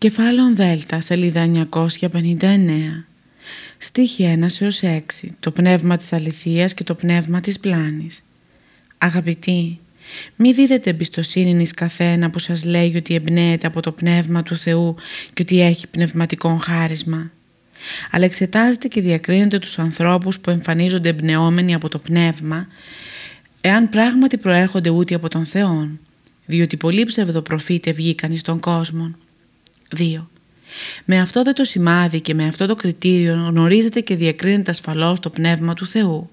Κεφάλαιο Δέλτα, σελίδα 959. Στίχη 1 έως 6. Το πνεύμα της αληθείας και το πνεύμα της πλάνης. Αγαπητοί, μη δίδετε εμπιστοσύνη εις καθένα που σας λέει ότι εμπνέεται από το πνεύμα του Θεού και ότι έχει πνευματικό χάρισμα. Αλλά εξετάζετε και διακρίνετε τους ανθρώπους που εμφανίζονται εμπνεόμενοι από το πνεύμα, εάν πράγματι προέρχονται ούτε από τον Θεό, διότι πολλοί ψευδοπροφήτες βγήκαν εις τον κόσμο. 2. Με αυτό δε το σημάδι και με αυτό το κριτήριο γνωρίζετε και διακρίνεται ασφαλώς το πνεύμα του Θεού.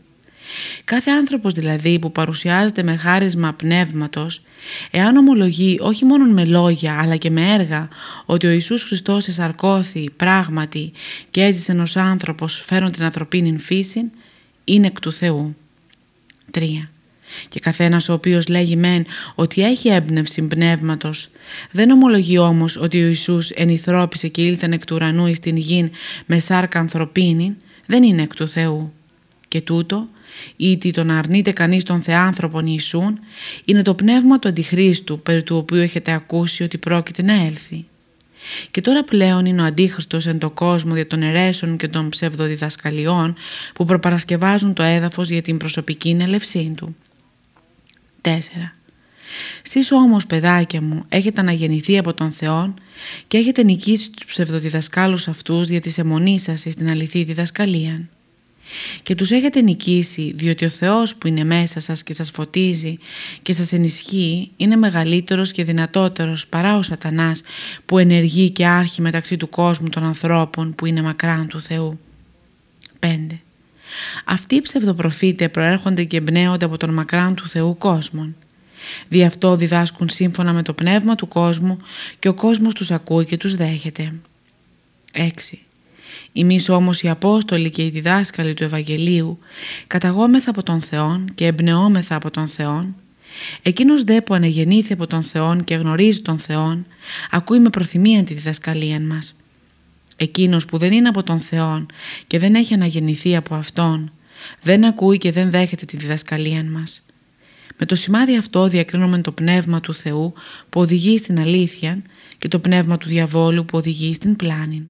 Κάθε άνθρωπος δηλαδή που παρουσιάζεται με χάρισμα πνεύματος, εάν ομολογεί όχι μόνο με λόγια αλλά και με έργα ότι ο Ιησούς Χριστός εσαρκώθη πράγματι και έζησε ενός άνθρωπος φέρον την ανθρωπίνη φύση, είναι εκ του Θεού. 3. Και καθένας ο οποίος λέγει μεν ότι έχει έμπνευση πνεύματος, δεν ομολογεί όμως ότι ο Ιησούς ενηθρώπησε και ήλθαν εκ του ουρανού εις την γην με σάρκα ανθρωπίνη, δεν είναι εκ του Θεού. Και τούτο, ήτι τον αρνείται κανείς τον Θεάνθρωπον Ιησούν, είναι το πνεύμα του Αντιχρίστου, περί του οποίου έχετε ακούσει ότι πρόκειται να έλθει. Και τώρα πλέον είναι ο Αντίχριστος εν το κόσμο δια των αιρέσεων και των ψευδοδιδασκαλιών που προπαρασκευάζουν το έδαφος για την προσωπική ελευσή του. 4. Σεις όμως παιδάκια μου έχετε αναγεννηθεί από τον Θεό και έχετε νικήσει τους ψευδοδιδασκάλους αυτούς για τη αιμονή σας στην αληθή διδασκαλία. Και τους έχετε νικήσει διότι ο Θεός που είναι μέσα σας και σας φωτίζει και σας ενισχύει είναι μεγαλύτερος και δυνατότερος παρά ο σατανάς που ενεργεί και άρχει μεταξύ του κόσμου των ανθρώπων που είναι μακράν του Θεού. 5. Αυτοί οι ψευδοπροφήτες προέρχονται και εμπνέονται από τον μακράν του Θεού κόσμον. Δι' αυτό διδάσκουν σύμφωνα με το πνεύμα του κόσμου και ο κόσμος τους ακούει και τους δέχεται. 6. Εμείς όμως οι Απόστολοι και οι διδάσκαλοι του Ευαγγελίου καταγόμεθα από τον Θεό και εμπνεόμεθα από τον Θεό Εκείνος δε που ανεγεννήθη από τον Θεό και γνωρίζει τον Θεό ακούει με προθυμία τη διδασκαλία μας. Εκείνος που δεν είναι από τον Θεό και δεν έχει αναγεννηθεί από Αυτόν, δεν ακούει και δεν δέχεται τη διδασκαλία μας. Με το σημάδι αυτό διακρίνουμε το πνεύμα του Θεού που οδηγεί στην αλήθεια και το πνεύμα του διαβόλου που οδηγεί στην πλάνη.